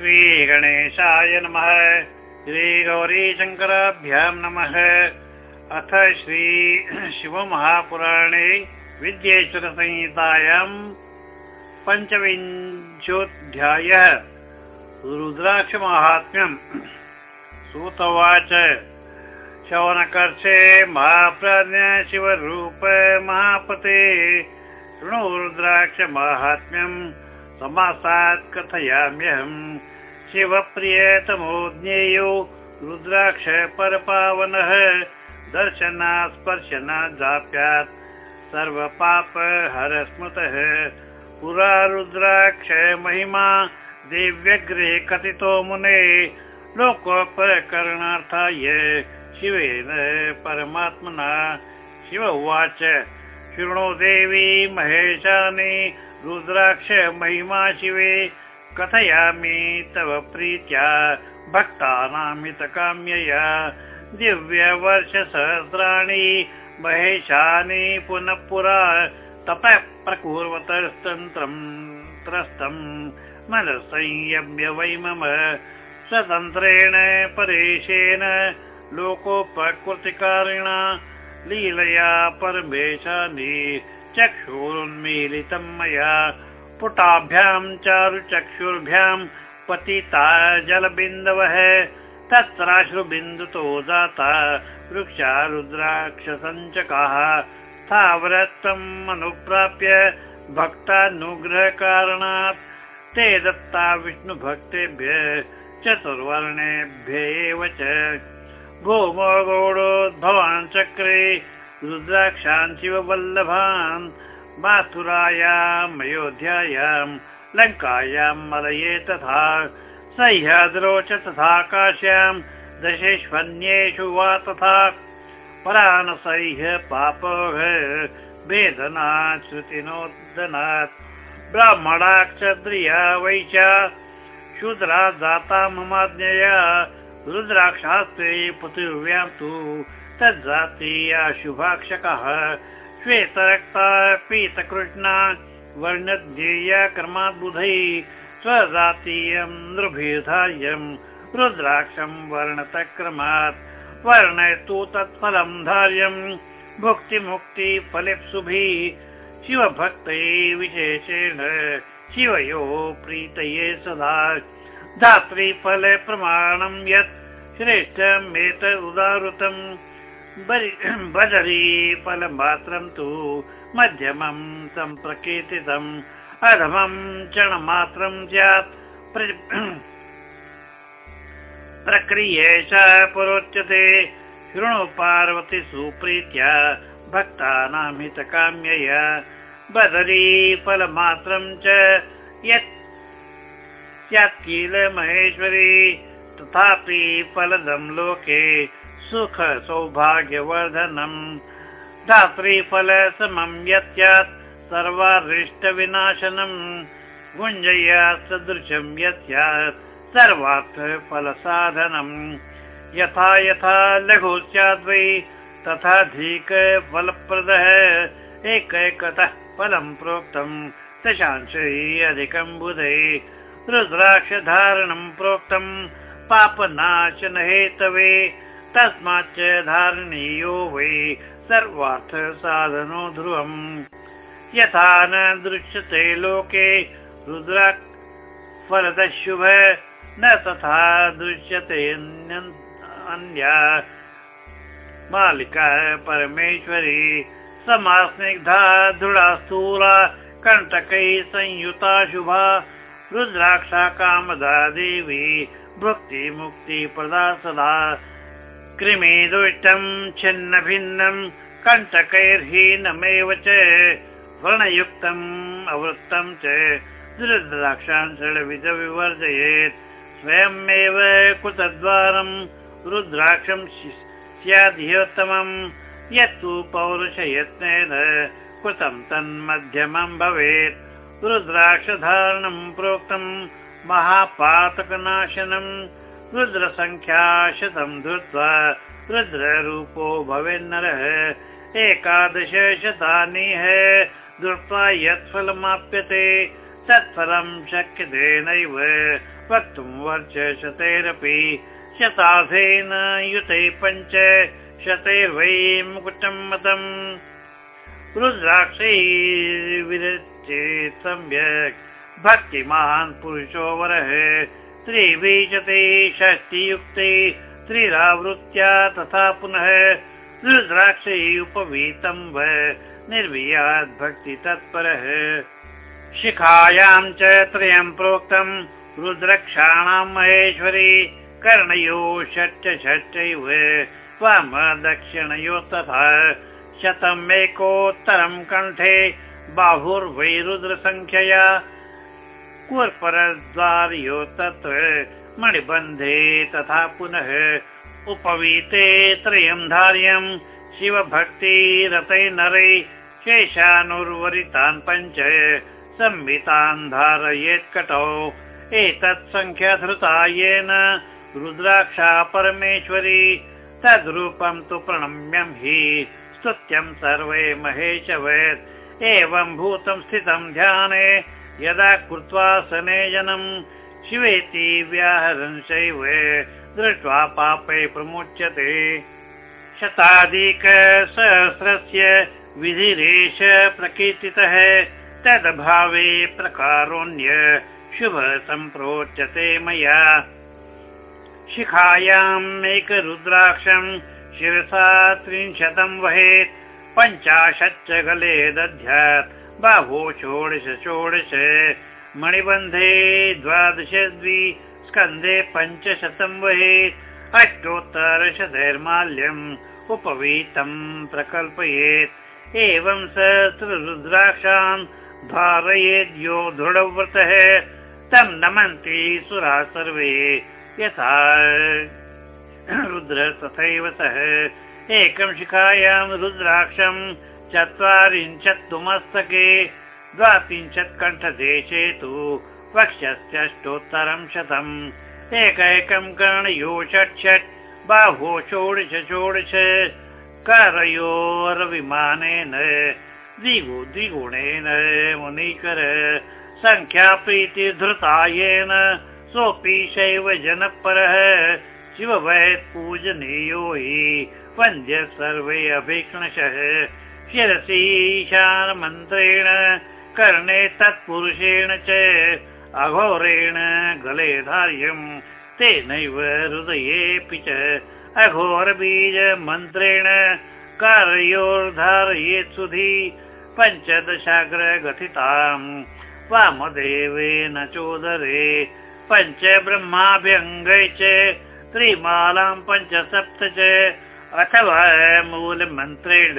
श्रीगणेशाय नमः। श्रीगौरीशङ्कराभ्यां नमः। अथ श्री शिवमहापुराणे विद्येश्वरसंहितायाम् पञ्चविंशोऽध्यायः। रुद्राक्षमाहात्म्यम्। सूतवाच। शवनकर्षे महाप्राज्ञ शिवरूप महापते। शृणु रुद्राक्षमाहात्म्यम् समासात् कथयाम्यहम्। शिवप्रियतमो ज्ञेयो रुद्राक्ष परपावनः दर्शनात् स्पर्शनात् जाप्यात्। सर्वपाप हरस्मृतः पुरा रुद्राक्ष महिमा देव्यग्रे कथितो मुने। लोकोपकरणार्थाय शिवेन परमात्मना। शिव उवाच, शृणो देवी महेशानि रुद्राक्ष महिमा शिवे कथयामि तव प्रीत्या भक्तानामितकाम्यया। दिव्यवर्षसहस्राणि महेशानि पुनः पुरा तपः प्रकुर्वतस्तन्त्रम् त्रस्तम् मनसंयम्य वै मम स्वतन्त्रेण परेशेन लोकोपकृतिकारिणा लीलया परमेशानि चक्षुरुन्मीलितं मया। पुटाभ्यां चारुचक्षुर्भ्यां पतिता जलबिन्दवः। तत्राश्रुबिन्दुतो जाता वृक्षा रुद्राक्षसञ्चकाः स्थावरत्वम् अनुप्राप्य भक्तानुग्रहकारणात्। ते दत्ता विष्णुभक्तेभ्य चतुर्वर्णेभ्य एव च। भूमो गौडोद्भवान् चक्रे रुद्राक्षान् शिववल्लभान् माथुरायाम् अयोध्यायां लङ्कायां मलये तथा सह्याद्रौ च तथा काश्यां दशेष्वन्येषु वा तथा परानसह्य पापः वेदनात् श्रुतिनोदनात् ब्राह्मणाक्षत्रिया वैशा शूद्रा दाता ममाज्ञया रुद्राक्षास्ते पृथिव्यां तु तज्जातीया शुभाक्षकः श्वेतरक्ता पीतकृष्णा वर्णध्येया क्रमाद्बुधै स्वजातीयं नृभिधायं रुद्राक्षं वर्णतक्रमात्। वर्णयतु तत्फलं धार्यं भुक्तिमुक्तिफलेप्सुभिः। शिवभक्तये विशेषेण शिवयो प्रीतये सदा। धात्रीफलप्रमाणं यत् श्रेष्ठमेतदुदाहृतम्। बदरी फलमात्रं तु मध्यमं सम्प्रकीर्तितम्। अधमं क्षणमात्रं स्यात्। प्रक्रियेश पुरोच्यते। शृणु पार्वती सुप्रीत्या भक्तानां हितकाम्यया। बदरी फलमात्रं च यत् स्यात् किल महेश्वरी। तथापि फलदं लोके सुख सौभाग्यवर्धनम् धात्रीफलसमं यत् स्यात् सर्वारिष्टविनाशनम्। गुञ्जयात् सदृशं यत् स्यात् सर्वार्थफलसाधनम्। यथा यथा लघु स्याद्वै तथाधिक फलप्रदः एकैकतः फलं प्रोक्तम्। दशांशै अधिकं बुधै। रुद्राक्षधारणं प्रोक्तम्। पापनाशन हेतवे तस्माच्च धारणीयो वै सर्वार्थ साधनो ध्रुवम्। यथा न दृश्यते लोके रुद्राक् फलदशुभ न तथा दृश्यते अन्या। मालिका परमेश्वरी समास्निग्धा दृढा स्थूला कण्टकैः संयुता शुभा। रुद्राक्षा कामदा देवी भुक्ति मुक्ति प्रदा सदा कृमि दुष्टं छिन्न भिन्नं कण्टकैर्हीनमेव च वर्णयुक्तम् अवृत्तं च रुद्राक्षान् षड्विध विवर्जयेत्। स्वयमेव कुतद्वारं रुद्राक्षं स्याद्योत्तमम् यत्तु पौरुषयत्नेन कृतं तन्मध्यमं भवेत्। रुद्राक्षधारणं प्रोक्तं महापातकनाशनम् रुद्रसङ्ख्या शतं धृत्वा रुद्ररूपो भवेन्नरः। एकादश शतानि है, धृत्वा यत् फलमाप्यते तत्फलं शक्यते नैव। वक्तुं वर्चशतैरपि शतासेन युते पञ्च, शतैर्वै मुकुटं मतम्। रुद्राक्षै विरचेत् सम्यक् भक्तिमान् पुरुषो वरः। त्रिविंशति षष्टियुक्ते त्रिरावृत्या तथा पुनः रुद्राक्षै उपवीतं व निर्वीयात् भक्ति तत्परः। च त्रयं प्रोक्तं रुद्रक्षाणां महेश्वरी कर्णयो षट् षष्टैव वाम दक्षिणयो तथा शतम् एकोत्तरं कण्ठे बाहुर्वै रुद्रसङ्ख्यया कुर्परद्वार्यो तत्र मणिबन्धे तथा पुनः उपवीते त्रयं धार्यं शिवभक्तिरतै नरै शेषानुर्वरितान् पञ्च संहितान् धारयेत्कटौ। एतत् सङ्ख्या धृता येन रुद्राक्षा परमेश्वरी। तद्रूपं तु प्रणम्यं हि स्तुत्यं सर्वे महेशवेत् एवं भूतं स्थितं ध्याने यदा कृत्वा सने जनम् शिवेति व्याहरंशैव दृष्ट्वा पापे प्रमुच्यते। शताधिकसहस्रस्य विधिरेश प्रकीर्तितः तद्भावे प्रकारोऽन्य शुभ सम्प्रोच्यते मया। शिखायाम् एकरुद्राक्षम् शिरसा त्रिंशतं वहेत् पञ्चाशच्च गले दध्यात् बाहो षोडश षोडश। मणिबन्धे द्वादश द्वि स्कन्धे पञ्चशतं वहेत् अष्टोत्तरशतैर्माल्यम् उपवीतं प्रकल्पयेत्। एवं स रुद्राक्षान् धारयेद्यो दृढव्रतः। तं नमन्ति सुरा सर्वे। यथा रुद्र तथैव सः। एकं शिखायां रुद्राक्षम् चत्वारिंशत्तु मस्तके द्वात्रिंशत् कण्ठदेशे तु वक्ष्यष्टोत्तरं शतम् एकैकं कर्णयो षट् षट् बाहो षोडश षोडश करयोरविमानेन द्विगु द्विगुणेन मुनीकर सङ्ख्याप्रीतिधृतायेन सोऽपि शैव जनपरः शिववैत् पूजनीयो हि वन्द्य सर्वे अभीक्ष्णशः शिरसीशानमन्त्रेण कर्णे तत्पुरुषेण च अघोरेण गले धार्यम् तेनैव हृदयेऽपि च। अघोरबीजमन्त्रेण कार्योर्धारयेत् सुधी पञ्चदशाग्रगथिताम्। वामदेवेन चोदरे पञ्च ब्रह्माभ्यङ्गै च त्रिमालां पञ्च सप्त च अथवा मूलमन्त्रेण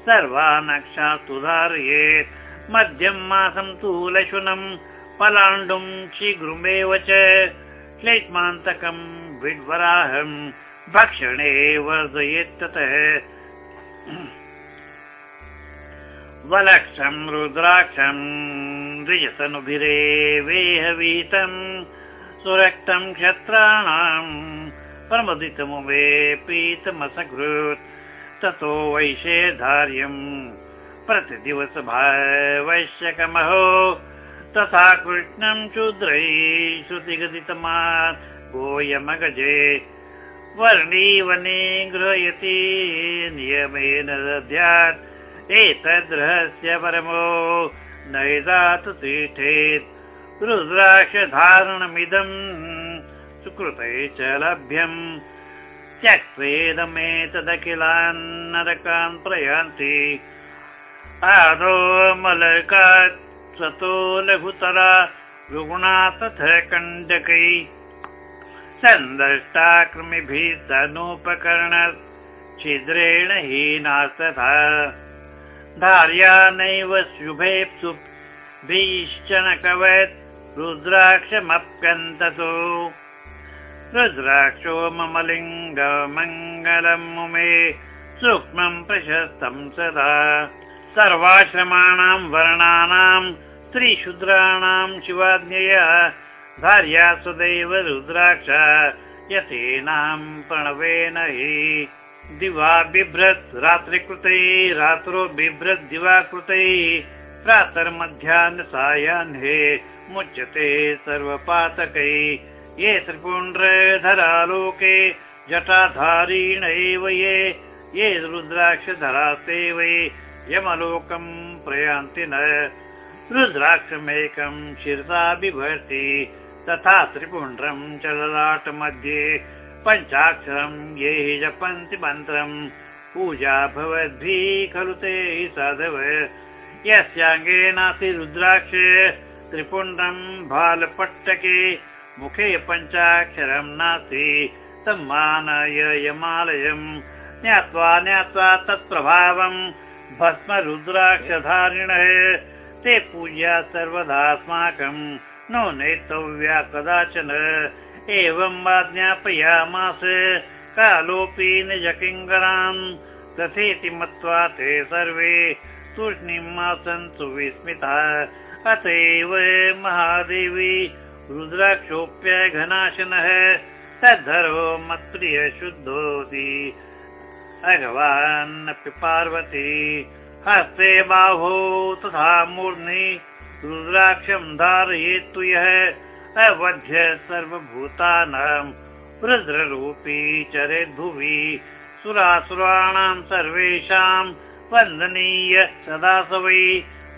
सर्वानक्षा सुधारयेत् मध्यं मासं तूलशुनम् पलाण्डुं शीघ्रमेव च। क्लेष्मान्तकं विड्वराहम् भक्षणे वर्धयेत्ततः। वलक्षं रुद्राक्षं द्विजतनुभिरेवेहविहितं सुरक्तं क्षत्राणाम् प्रमुदितमुमे पीतमसकृत् ततो वैशे धार्यम् प्रतिदिवस भावश्यकमहो तथा कृष्णं शूद्रै श्रुतिगदितमात्। गोयमगजे वर्णीवने गृह्यति नियमेन दद्यात् एतद्रहस्य परमो नैदात् तीर्थेत् रुद्राक्षधारणमिदम् सुकृते च लभ्यम् त्यक्तेदमेतदखिलान् नरकान् प्रयान्ति। आदौ मलकात् स्वतो लघुतरा रुग्णा तथा कण्डकै। सन्दष्टाकृमिभिः तनूपकरण छिद्रेण हीनास्तथा। धार्या नैव शुभेप्सुभिश्चन कवयत् रुद्राक्षमप्यन्ततो रुद्राक्षो मम लिङ्गमङ्गलं मुमे सूक्ष्मं प्रशस्तं सदा। सर्वाश्रमाणां वर्णानां स्त्रीशूद्राणां शिवाज्ञया भार्या सदैव रुद्राक्ष यतीनां प्रणवेन हि दिवा बिभ्रत् रात्रिकृतै रात्रो बिभ्रत् दिवा प्रातर्मध्याह्न सायाह्ने मुच्यते सर्वपातकै ये त्रिपुण्ड्रधरालोके जटाधारीण एव ये। ये रुद्राक्षधरास्ते वै यमलोकं प्रयान्ति न। रुद्राक्षमेकं शिरसा बिभर्ति तथा त्रिपुण्ड्रं च ललाट मध्ये पञ्चाक्षरं ये हि जपन्ति मन्त्रम् पूजा भवद्भिः खलु ते साधव। यस्याङ्गे नास्ति रुद्राक्ष। त्रिपुण्ड्रं बालपट्टके मुखे पञ्चाक्षरं नास्ति सम्मानय यमालयम् ज्ञात्वा ज्ञात्वा तत्प्रभावम् भस्म रुद्राक्षधारिणः ते पूज्या सर्वदास्माकम् नो नेतव्या कदाचन। एवं वा ज्ञापयामास कालोऽपि निजकिङ्गरान्। तथेति मत्वा ते सर्वे तूष्णीम् आसन् सुविस्मितः। अत एव महादेवी रुद्राक्षोऽप्यघनाशनः तद्धरो मत्प्रिय शुद्धोऽसि भगवान्नपि पार्वती हस्ते बाहो तथा मूर्ध्नि रुद्राक्षं धारयेत्तु यः अवध्य सर्वभूतानां रुद्ररूपी चरेद्भुवि सुरासुराणां सर्वेषां वन्दनीय सदा स वै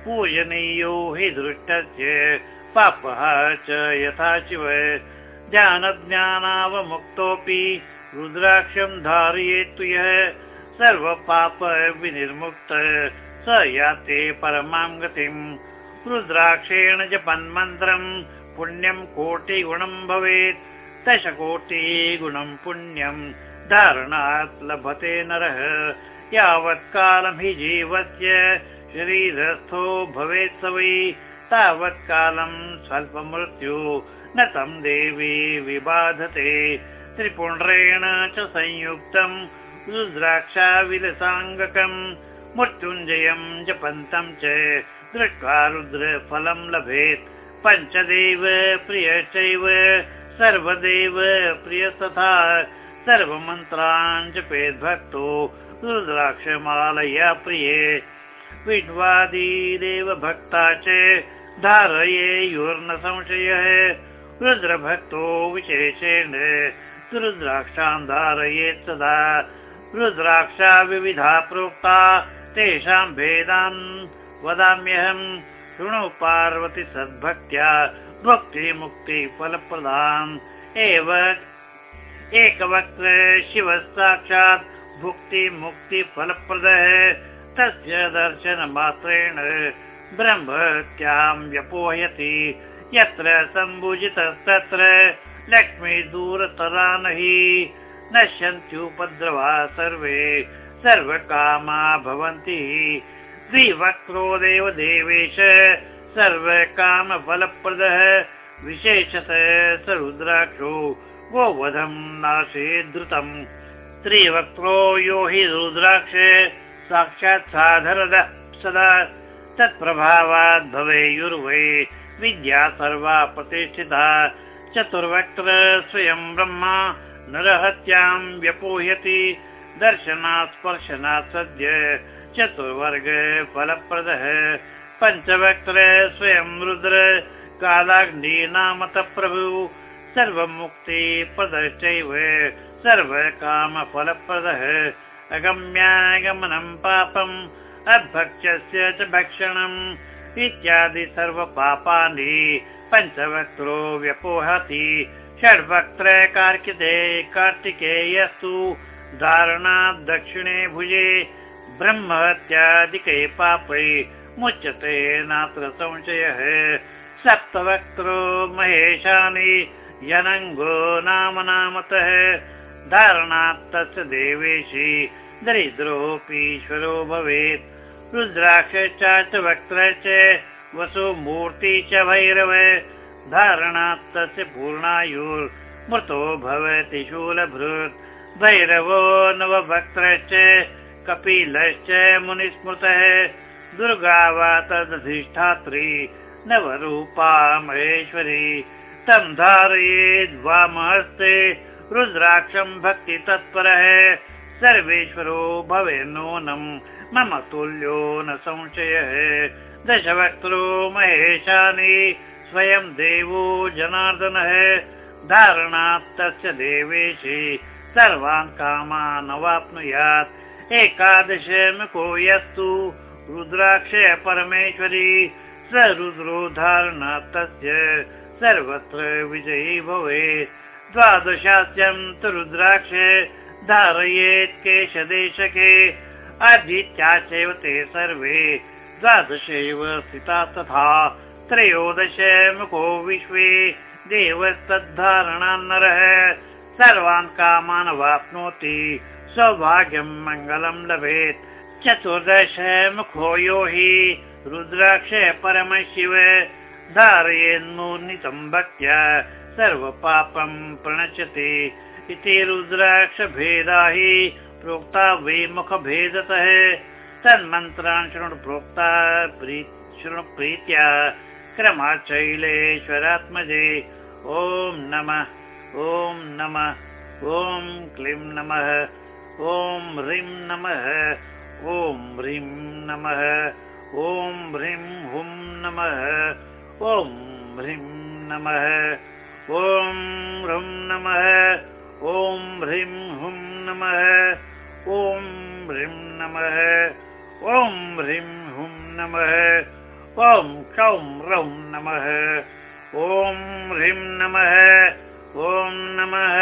पूजनीयो हि दृष्टस्य पापः च यथा शिव। ज्ञानज्ञानावमुक्तोऽपि रुद्राक्षं धारयेत्तु यः सर्वपाप विनिर्मुक्त स याते परमां गतिम्। रुद्राक्षेण जपन्मन्त्रम् पुण्यं कोटिगुणं भवेत्। दशकोटिगुणं पुण्यं धारणात् लभते नरः। यावत्कालं हि जीवस्य शरीरस्थो भवेत् स वै तावत्कालं स्वल्पमृत्यु। न तं देवी विबाधते। त्रिपुण्ड्रेण च संयुक्तं रुद्राक्षा विलसाङ्गकम् मृत्युञ्जयं जपन्तं च दृष्ट्वा रुद्रफलं लभेत्। पञ्चदेव प्रियश्चैव सर्वदेव प्रियस्तथा सर्वमन्त्रान् जपेद्भक्तो रुद्राक्षमालया प्रिये। विड्वादिदेव भक्ता च धारयेयुर्न संशयः रुद्रभक्तो विशेषेण रुद्राक्षान् धारयेत् सदा। रुद्राक्षा विविधा प्रोक्ता तेषां भेदान् वदाम्यहम् शृणु पार्वती सद्भक्त्या भक्ति मुक्ति फलप्रदान्। एव एकवक्त्र शिव साक्षात् भुक्ति मुक्ति फलप्रदः तस्य दर्शनमात्रेण ब्रह्मत्यां व्यपोहयति यत्र सम्भुजितस्तत्र लक्ष्मी दूरतरा न हि नश्यन्त्युपद्रवा सर्वे सर्वकामा भवन्ति। द्विवक्त्रो देव देवेश सर्वकामफलप्रदः विशेषतः स रुद्राक्षो गोवधं नाशे द्रुतम् त्रिवक्त्रो यो हि रुद्राक्ष साक्षात् साधर सदा तत्प्रभावात् भवेयुर्वै विद्या सर्वा प्रतिष्ठिता। चतुर्वक्त्र स्वयं ब्रह्मा नरहत्यां व्यपोह्यति। दर्शनात् स्पर्शनात् सद्य चतुर्वर्ग फलप्रदः। पञ्चवक्त्र स्वयं रुद्र कालाग्नि नामतः प्रभु। सर्वमुक्ति प्रदश्चैव सर्वकामफलप्रदः। अगम्यागमनं पापम् अभक्ष्यस्य च भक्षणम् इत्यादि सर्वपापानि पञ्चवक्त्रो व्यपोहति। षड्वक्त्र कार्किते कार्तिकेयस्तु धारणात् दक्षिणे भुजे ब्रह्मत्यादिके पापै मुच्यते नात्र संशयः। सप्तवक्त्रो महेशानि यनङ्गो नाम नामतः धारणात् तस्य देवेशी दरिद्रोऽपीश्वरो भवेत् रुद्राक्ष च वक्त्र च वसुमूर्ति च भैरव। धारणात् तस्य पूर्णायुर्मृतो भवति शूलभृत्। भैरवो नवभक्त्रश्च कपिलश्च मुनिस्मृतः। दुर्गा वा तदधिष्ठात्री नवरूपा महेश्वरी तं धारयेद्वामहस्ते रुद्राक्षं भक्ति तत्परः सर्वेश्वरो भवे नूनम् मम तुल्यो न संशयः दशवक्त्रो महेशानि स्वयं देवो जनार्दनः। धारणात् तस्य देवेशे सर्वान् कामान् अवाप्नुयात्। एकादश मुखो यस्तु रुद्राक्षय परमेश्वरी। स रुद्रो धारणात् तस्य सर्वत्र विजयी भवेत्। द्वादशास्यं तु रुद्राक्ष धारयेत् केशदेशके अधीत्या चैव ते सर्वे द्वादशैव स्थिता तथा त्रयोदश मुखो विश्वे देवस्तद्धारणान्नरः सर्वान् कामान् वाप्नोति सौभाग्यं मङ्गलं लभेत्। चतुर्दश मुखो यो हि रुद्राक्ष परमशिव धारयेन्मूर्नितं भक्त्या सर्वपापं प्रणश्यति। इति रुद्राक्षभेदा हि प्रोक्ता विमुखभेदतः। तन्मन्त्रान् शृणु प्रोक्ता शृणु प्रीत्या क्रमाचैलेश्वरात्मजे। ॐ नमः ॐ नमः ॐ क्लीं नमः ॐ ह्रीं नमः ॐ ह्रीं नमः ॐ ह्रीं हुं नमः ॐ ह्रीं नमः ॐ ह्रुं नमः ॐ ह्रीं हुं नमः ॐ ह्रीं नमः ॐ ह्रीं हुं नमः ॐ क्षौं रौं नमः ॐ ह्रीं नमः ॐ नमः।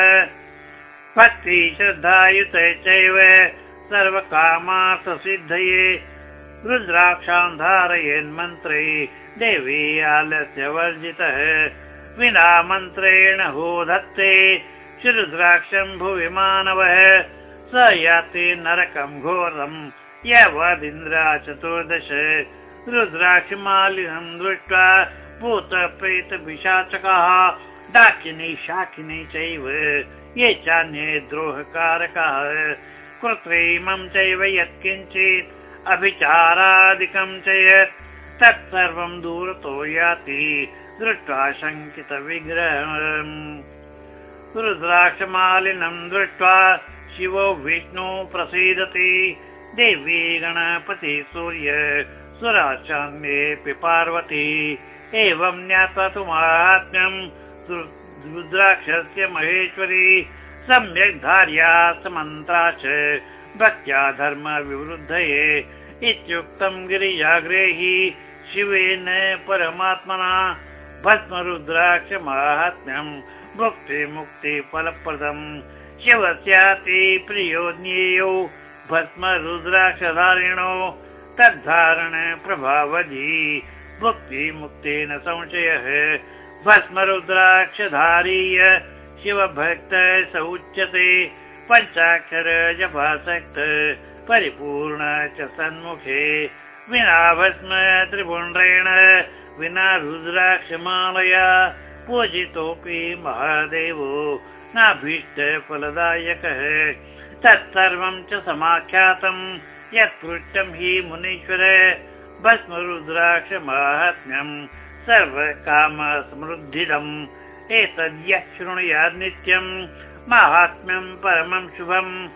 भक्ति श्रद्धायुत चैव सर्वकामार्थसिद्धये रुद्राक्षां धारयेन्मन्त्रे देवी आलस्य वर्जितः। विना मन्त्रेण हो धत्ते श्रीरुद्राक्षं भुवि मानवः स याति नरकं घोरं यवदिन्द्रा चतुर्दश रुद्राक्षमालिनं दृष्ट्वा भूतप्रेतपिशाचकाः डाकिनी शाकिनी चैव ये चान्ये द्रोहकारकाः। कृत्रिमं चैव यत्किञ्चित् अभिचारादिकं च यत् तत्सर्वं दूरतो याति दृष्ट्वा शङ्कितविग्रहम्। रुद्राक्षमालिनं दृष्ट्वा शिवो विष्णु प्रसीदति। देवी गणपति सूर्य सुराचान्येऽपि पार्वती। एवं ज्ञात्वा तु माहात्म्यं रुद्राक्षस्य महेश्वरी। सम्यक् धार्या समन्त्रा च भक्त्या धर्मविवृद्धये इत्युक्तं गिरिजाग्रेहि शिवेन परमात्मना। भस्मरुद्राक्ष माहात्म्यं मुक्तिमुक्तिफलप्रदम् शिवस्याति प्रियो ज्ञेयो भस्मरुद्राक्षधारिणो तद्धारण प्रभावजी मुक्ति मुक्तेन संशयः भस्मरुद्राक्षधारीय शिवभक्त स उच्यते पञ्चाक्षर जपासक्त परिपूर्ण च सन्मुखे विना भस्म त्रिपुण्ड्रेण विना रुद्राक्षमालया पूजितोऽपि महादेवो नाभीष्टफलदायकः तत्सर्वं च समाख्यातम् यत्पृष्टं हि मुनीश्वर। भस्मरुद्राक्ष माहात्म्यं सर्वकामसमृद्धिदम् एतद्यः शृणुयात् नित्यं। माहात्म्यं परमं शुभम्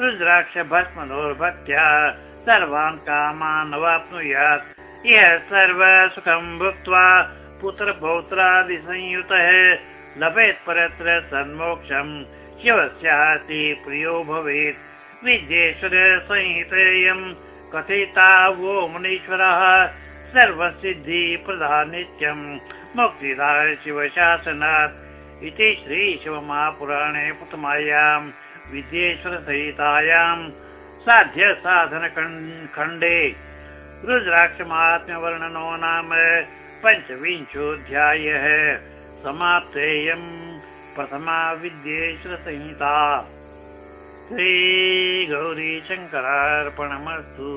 रुद्राक्ष भस्मनोर्भक्त्या सर्वान् कामान् अवाप्नुयात् यः सर्वसुखं भुक्त्वा पुत्रपौत्रादिसंयुतः लभेत् परत्र सन्मोक्षम्। शिवस्याति प्रियो भवेत्। विद्येश्वर संहितेयं कथिता वो मुनीश्वरः। सर्वसिद्धि प्रधानित्यं मुक्तिदाय शिवशासनात्। इति श्रीशिवमहापुराणे प्रथमायां विद्येश्वरसहितायां साध्यसाधनखण्डे रुद्राक्षमात्म्यवर्णनो नाम। पञ्चविंशोऽध्यायः। समाप्तेयं प्रथमा विद्येश्वरसंहिता श्रीगौरीशङ्करार्पणमस्तु